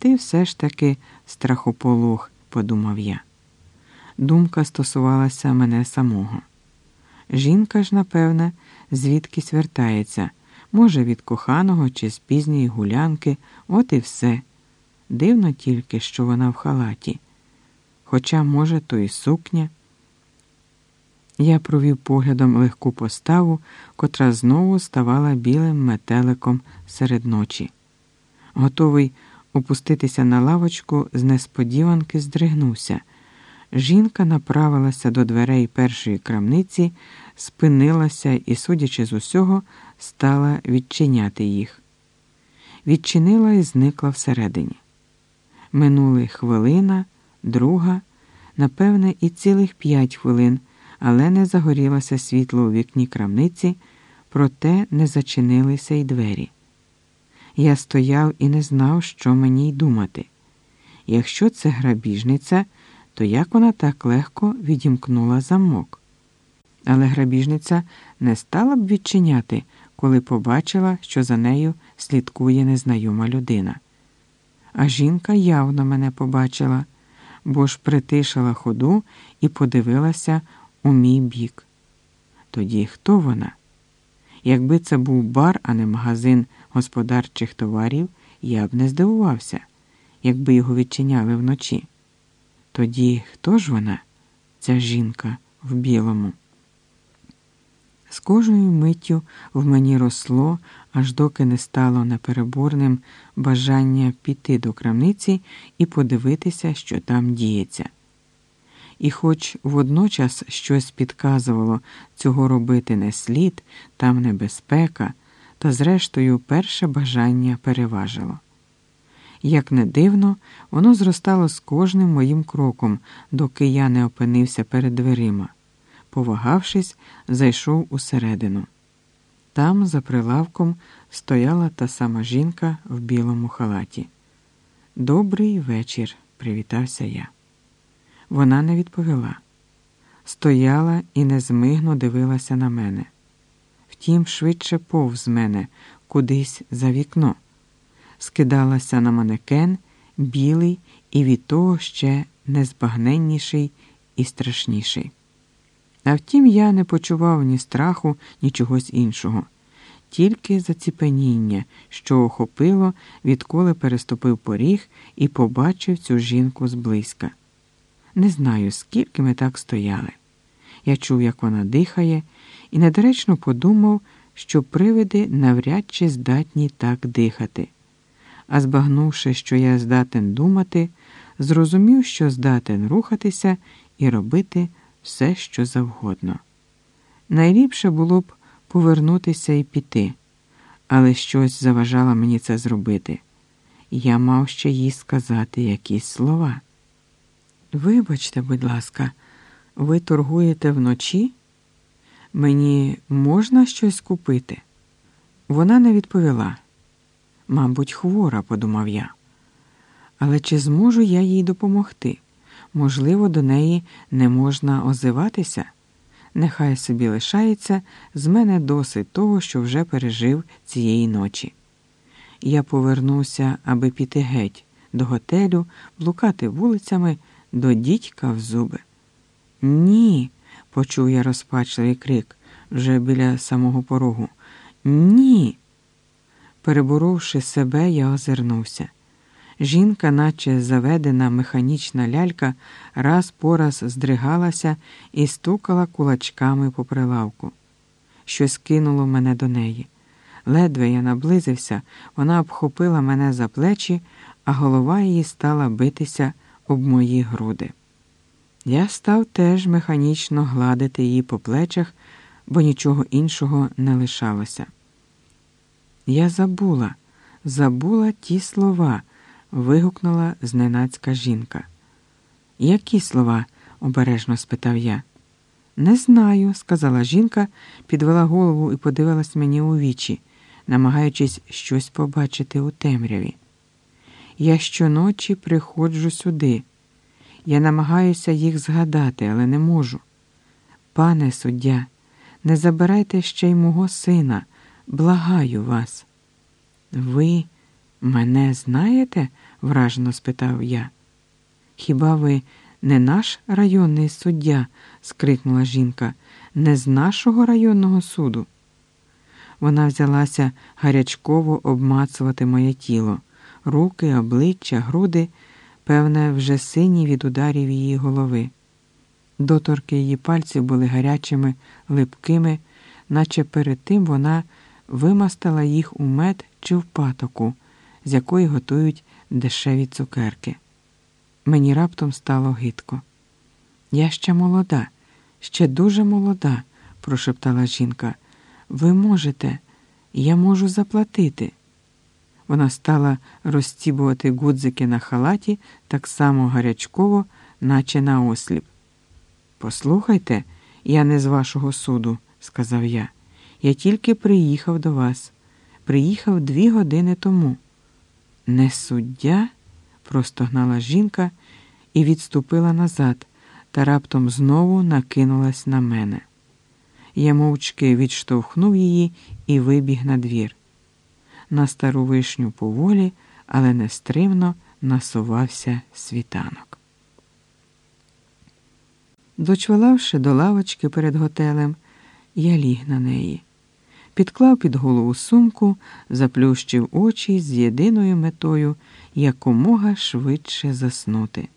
ти все ж таки страхополох, подумав я. Думка стосувалася мене самого. Жінка ж, напевне, звідкись вертається, може, від коханого чи з пізньої гулянки, от і все. Дивно тільки, що вона в халаті. Хоча, може, то і сукня. Я провів поглядом легку поставу, котра знову ставала білим метеликом серед ночі. Готовий опуститися на лавочку, з несподіванки здригнувся. Жінка направилася до дверей першої крамниці, спинилася і, судячи з усього, стала відчиняти їх. Відчинила і зникла всередині. Минули хвилина, друга, напевне, і цілих п'ять хвилин, але не загорілося світло у вікні крамниці, проте не зачинилися й двері. Я стояв і не знав, що мені й думати. Якщо це грабіжниця, то як вона так легко відімкнула замок? Але грабіжниця не стала б відчиняти, коли побачила, що за нею слідкує незнайома людина. А жінка явно мене побачила, бо ж притишила ходу і подивилася у мій бік. Тоді хто вона? Якби це був бар, а не магазин господарчих товарів, я б не здивувався, якби його відчиняли вночі. Тоді хто ж вона, ця жінка в білому? З кожною миттю в мені росло, аж доки не стало непереборним бажання піти до крамниці і подивитися, що там діється. І, хоч водночас щось підказувало цього робити не слід, там небезпека, та зрештою перше бажання переважило. Як не дивно, воно зростало з кожним моїм кроком, доки я не опинився перед дверима. Повагавшись, зайшов усередину. Там, за прилавком, стояла та сама жінка в білому халаті. Добрий вечір, привітався я. Вона не відповіла. Стояла і незмигно дивилася на мене. Втім, швидше повз мене, кудись за вікно. Скидалася на манекен, білий і від того ще незбагненніший і страшніший. А втім, я не почував ні страху, ні чогось іншого, тільки заціпеніння, що охопило, відколи переступив поріг і побачив цю жінку зблизька. Не знаю, скільки ми так стояли. Я чув, як вона дихає, і недоречно подумав, що привиди навряд чи здатні так дихати. А збагнувши, що я здатен думати, зрозумів, що здатен рухатися і робити все, що завгодно. Найліпше було б повернутися і піти, але щось заважало мені це зробити. Я мав ще їй сказати якісь слова. Вибачте, будь ласка, ви торгуєте вночі? Мені можна щось купити? Вона не відповіла. Мабуть, хвора, подумав я. Але чи зможу я їй допомогти? Можливо, до неї не можна озиватися? Нехай собі лишається, з мене досить того, що вже пережив цієї ночі. Я повернувся, аби піти геть, до готелю, блукати вулицями до дідька в зуби. Ні, почув я розпачливий крик вже біля самого порогу. Ні. Переборовши себе, я озирнувся. Жінка, наче заведена механічна лялька, раз по раз здригалася і стукала кулачками по прилавку. Щось кинуло мене до неї. Ледве я наблизився, вона обхопила мене за плечі, а голова її стала битися об мої груди. Я став теж механічно гладити її по плечах, бо нічого іншого не лишалося. Я забула, забула ті слова, вигукнула зненацька жінка. Які слова? обережно спитав я. Не знаю, сказала жінка, підвела голову і подивилась мені у вічі, намагаючись щось побачити у темряві. Я щоночі приходжу сюди. Я намагаюся їх згадати, але не можу. Пане суддя, не забирайте ще й мого сина, благаю вас. Ви мене знаєте? вражено спитав я. Хіба ви не наш районний суддя? скрикнула жінка, не з нашого районного суду. Вона взялася гарячково обмацувати моє тіло, руки, обличчя, груди, певне, вже сині від ударів її голови. Доторки її пальців були гарячими, липкими, наче перед тим вона вимастала їх у мед чи в патоку, з якої готують дешеві цукерки. Мені раптом стало гидко. Я ще молода, ще дуже молода, прошептала жінка. Ви можете, я можу заплатити. Вона стала розстібувати гудзики на халаті так само гарячково, наче на осліп. Послухайте, я не з вашого суду, сказав я. Я тільки приїхав до вас. Приїхав дві години тому. Не суддя? простогнала жінка і відступила назад, та раптом знову накинулась на мене. Я мовчки відштовхнув її і вибіг на двір. На стару вишню поволі, але нестримно насувався світанок. Дочвалавши до лавочки перед готелем, я ліг на неї, підклав під голову сумку, заплющив очі з єдиною метою якомога швидше заснути.